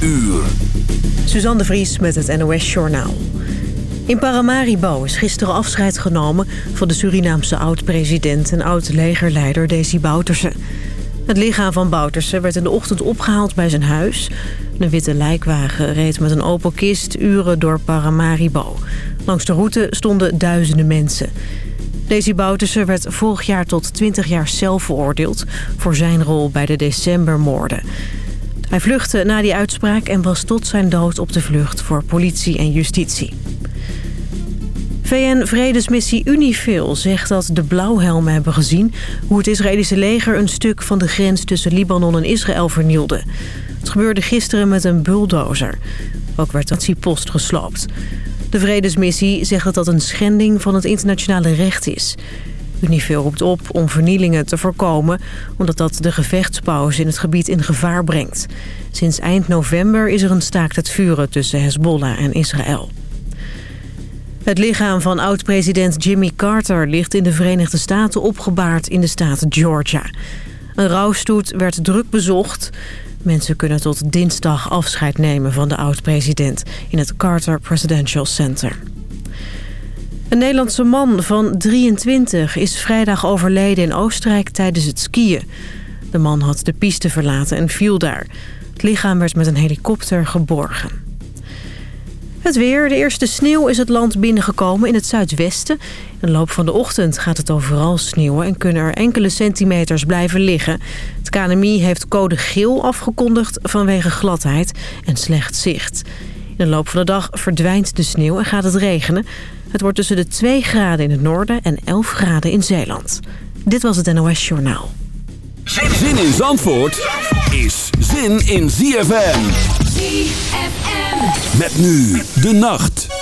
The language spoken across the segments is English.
uur. Suzanne de Vries met het NOS Journaal. In Paramaribo is gisteren afscheid genomen van de Surinaamse oud-president en oud-legerleider Desi Bouterse. Het lichaam van Bouterse werd in de ochtend opgehaald bij zijn huis. Een witte lijkwagen reed met een open kist uren door Paramaribo. Langs de route stonden duizenden mensen. Desi Bouterse werd vorig jaar tot 20 jaar cel veroordeeld... voor zijn rol bij de decembermoorden. Hij vluchtte na die uitspraak en was tot zijn dood op de vlucht voor politie en justitie. VN-vredesmissie Unifil zegt dat de blauwhelmen hebben gezien... hoe het Israëlische leger een stuk van de grens tussen Libanon en Israël vernielde. Het gebeurde gisteren met een bulldozer. Ook werd dat post gesloopt. De vredesmissie zegt dat dat een schending van het internationale recht is. Unifil roept op om vernielingen te voorkomen... omdat dat de gevechtspauze in het gebied in gevaar brengt. Sinds eind november is er een staakt het vuren tussen Hezbollah en Israël. Het lichaam van oud-president Jimmy Carter ligt in de Verenigde Staten opgebaard in de staat Georgia. Een rouwstoet werd druk bezocht. Mensen kunnen tot dinsdag afscheid nemen van de oud-president in het Carter Presidential Center. Een Nederlandse man van 23 is vrijdag overleden in Oostenrijk tijdens het skiën. De man had de piste verlaten en viel daar. Het lichaam werd met een helikopter geborgen. Het weer. De eerste sneeuw is het land binnengekomen in het zuidwesten. In de loop van de ochtend gaat het overal sneeuwen... en kunnen er enkele centimeters blijven liggen. Het KNMI heeft code geel afgekondigd vanwege gladheid en slecht zicht. In de loop van de dag verdwijnt de sneeuw en gaat het regenen. Het wordt tussen de 2 graden in het noorden en 11 graden in Zeeland. Dit was het NOS Journaal. Zin in Zandvoort is zin in ZFM. ZFM. Met nu de nacht.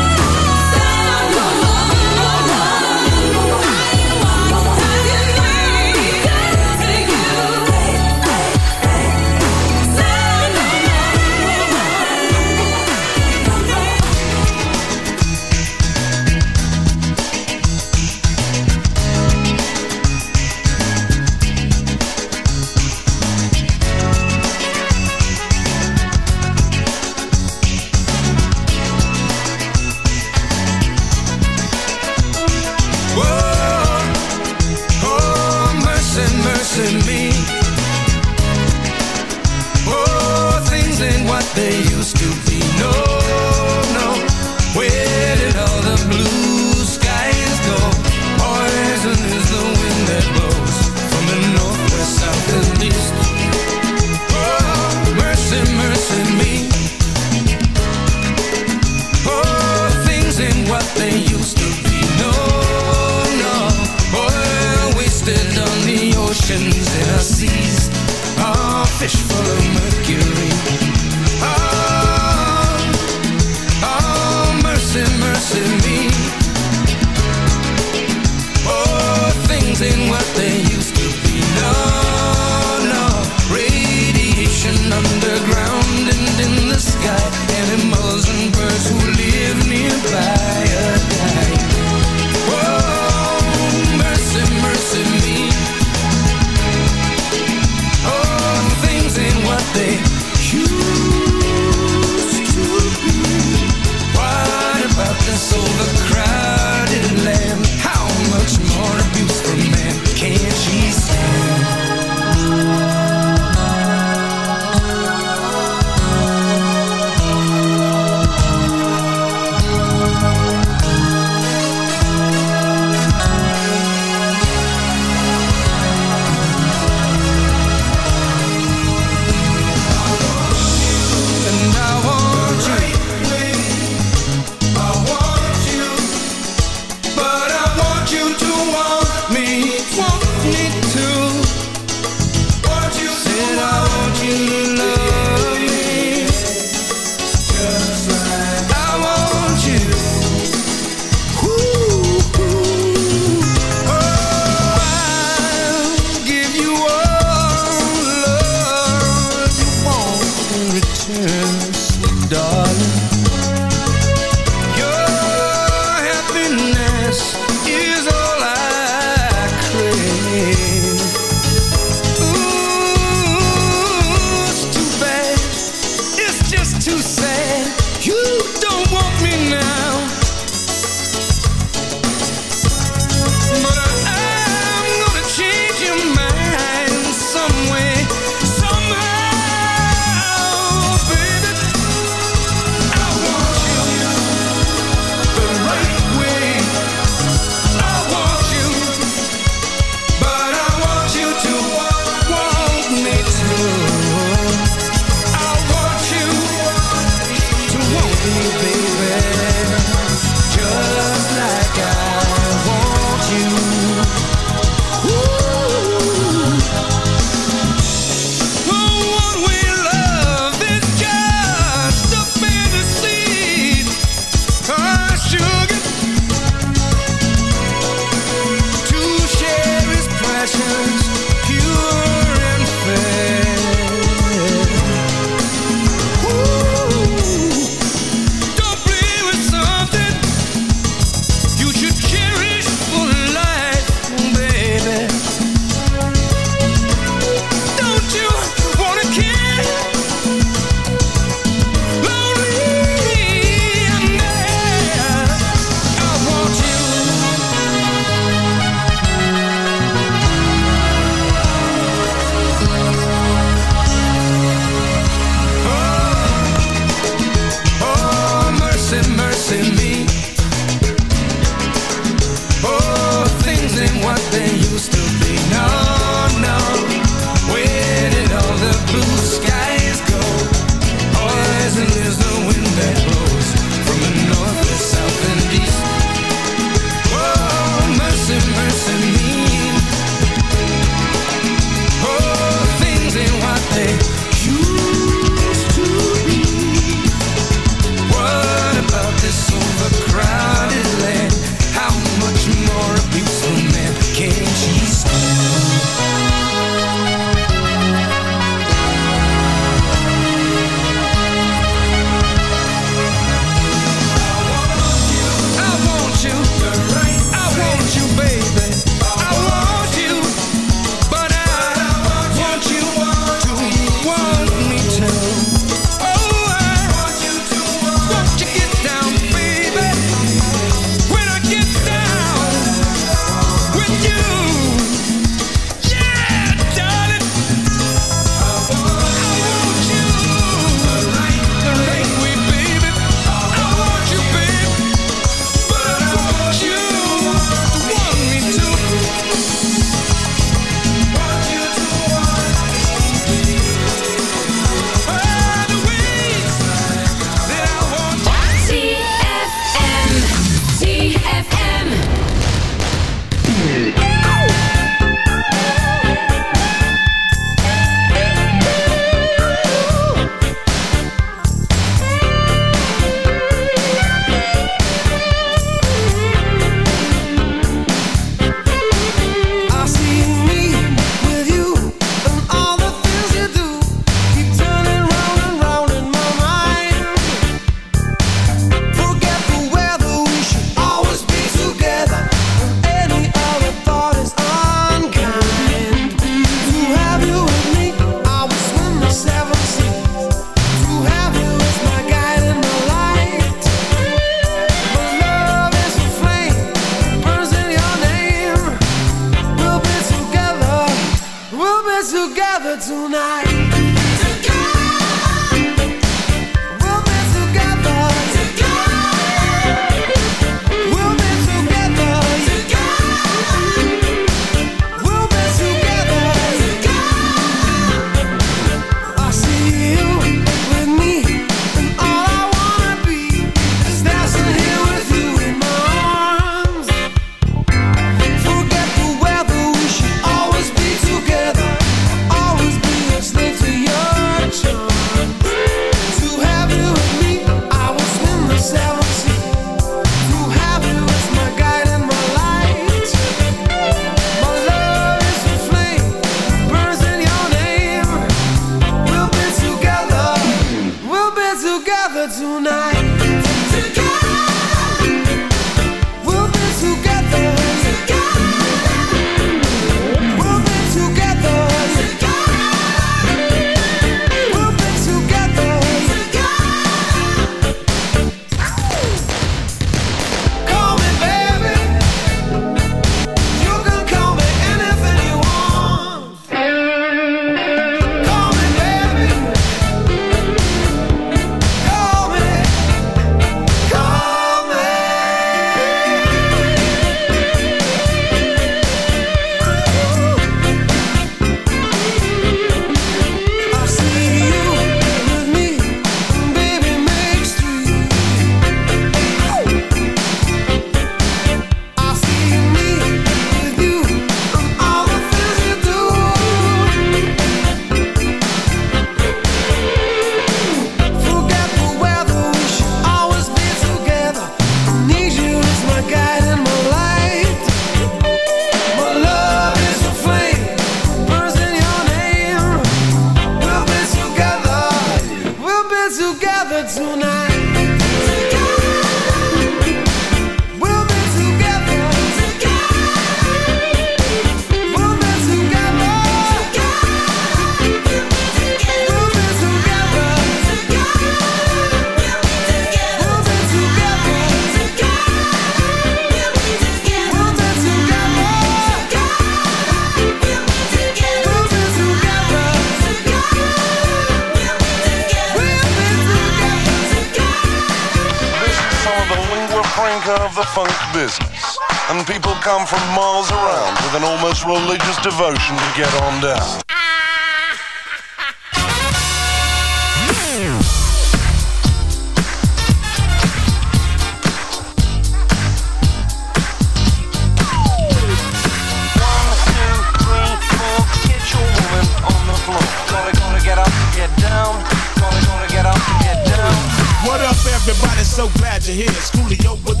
Everybody's so glad you're here. Schoolio with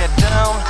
Get down.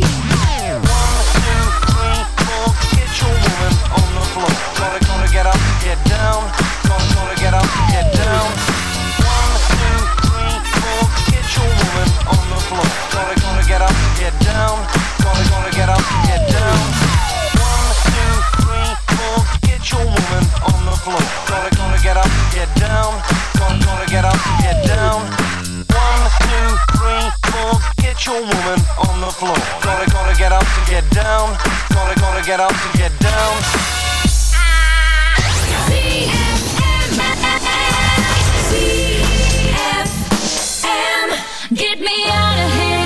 Down. Gonna, get up, get down. One, two, three, four, get your woman on the floor. Gonna, gonna get up, get down. Gonna, gonna get up, get down. One, two, three, four, get your woman on the floor. Gonna, gonna get up, gonna get down. One, two, three, four, get your woman on the floor. Gonna, get up get up and get down. Get me out of here,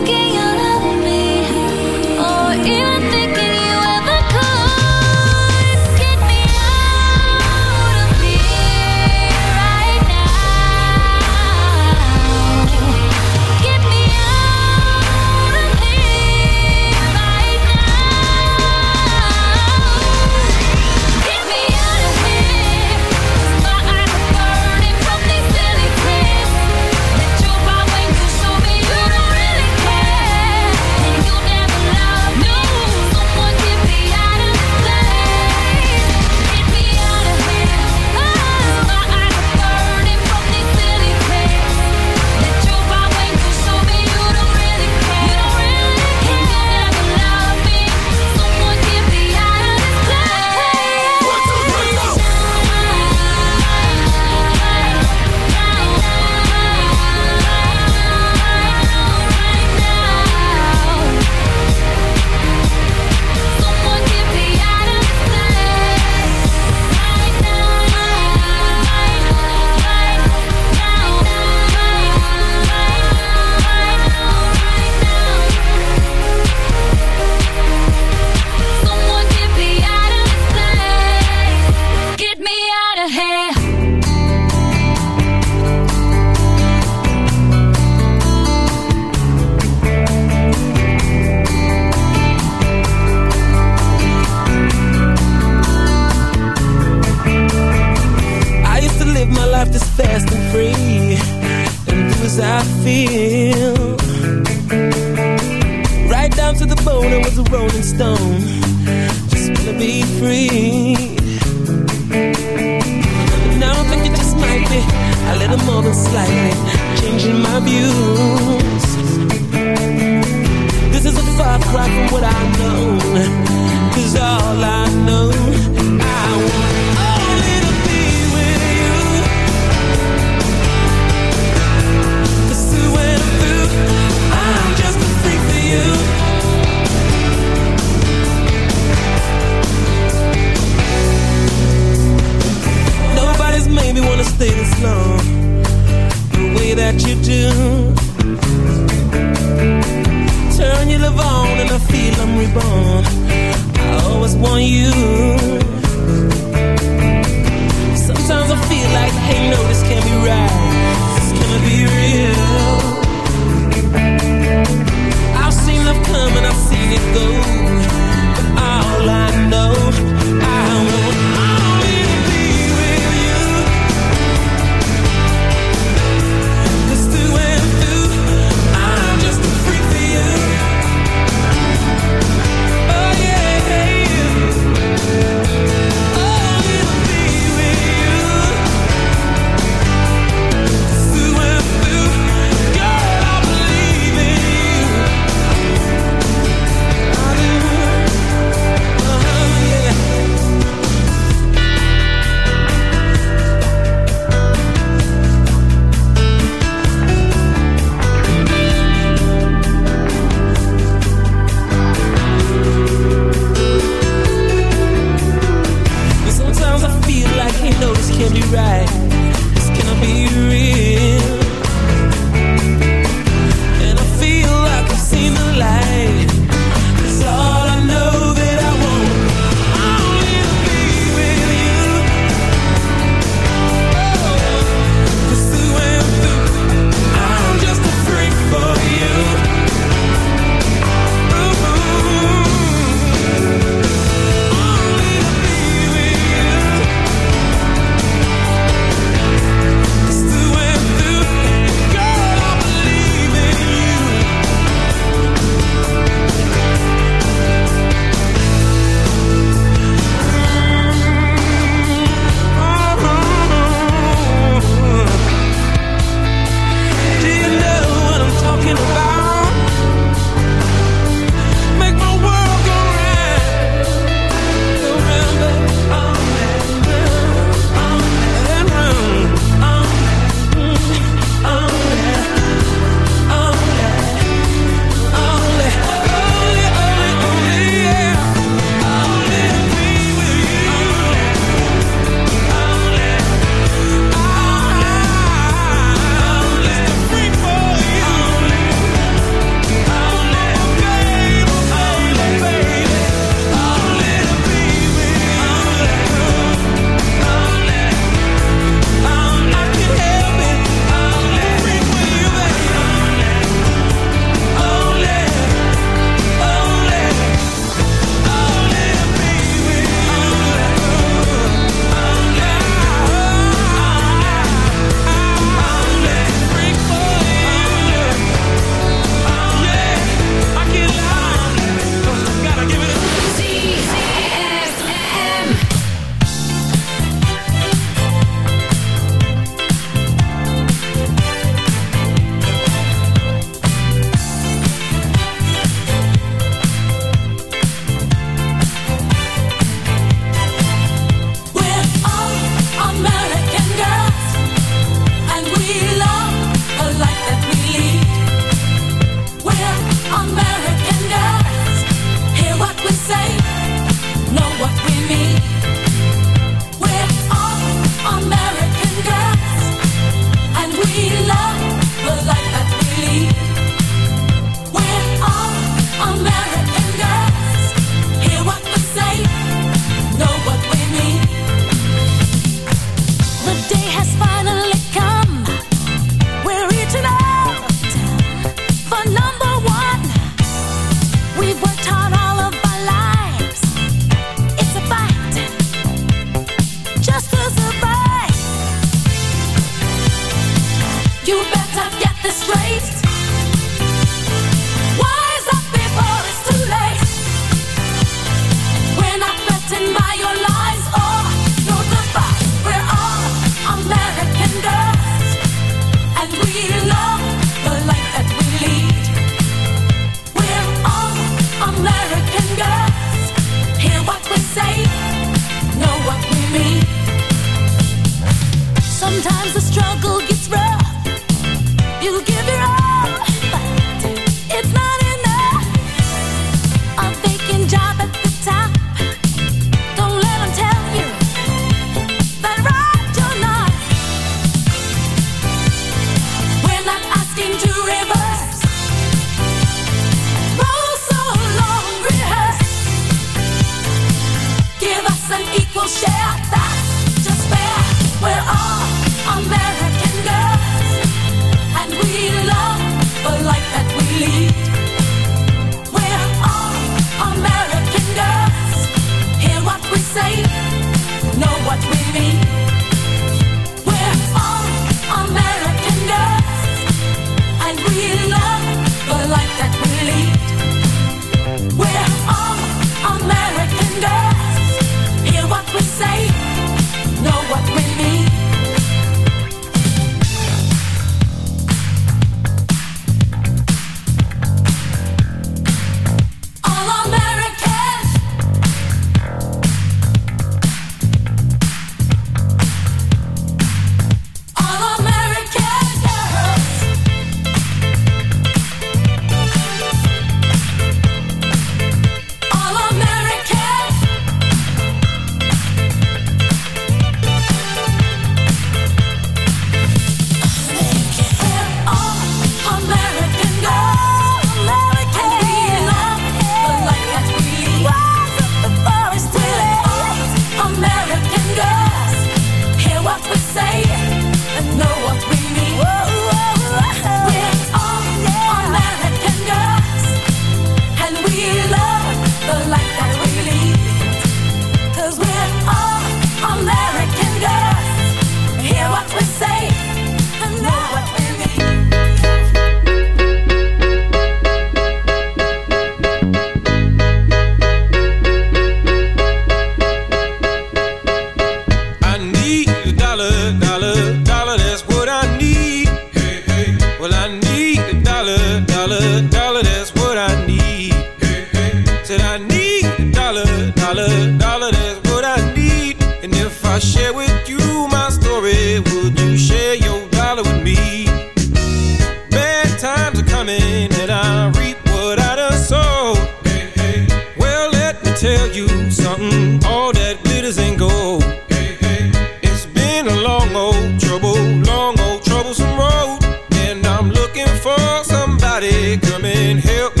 long old trouble, long old troublesome road. And I'm looking for somebody come and help me.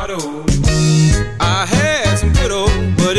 Bottle. I had some good old, but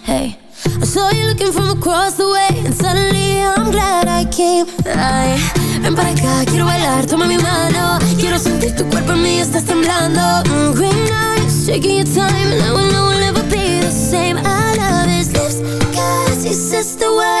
I saw you looking from across the way And suddenly I'm glad I came. Ay, ven para acá, quiero bailar, toma mi mano. Quiero sentir tu cuerpo en mí, estás temblando. Mm, Green eyes, shaking your time And I will know we'll never be the same. I love his lips, cause he says the words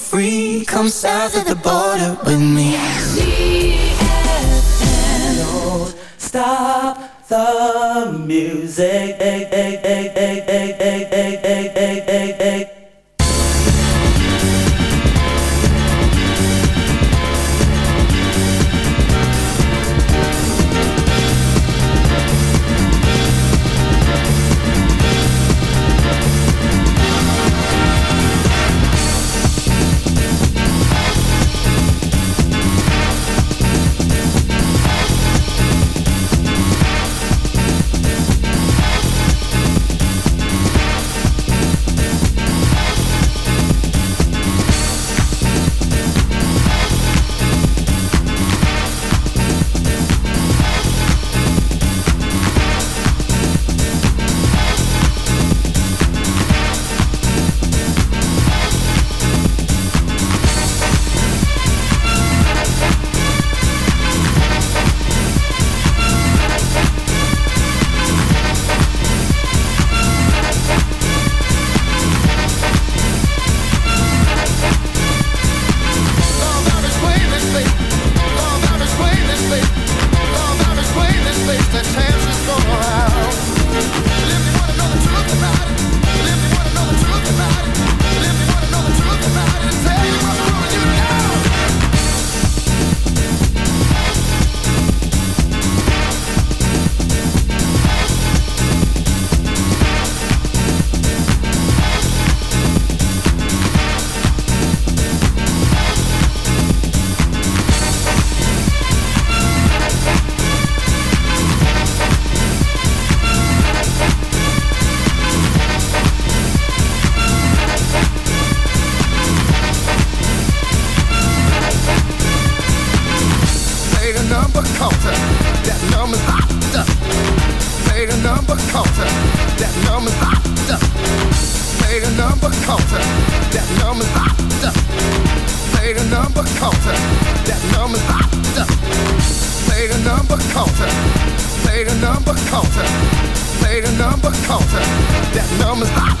Free. Come south of the border with me. Don't stop the music. Play the number, her. That number's hot.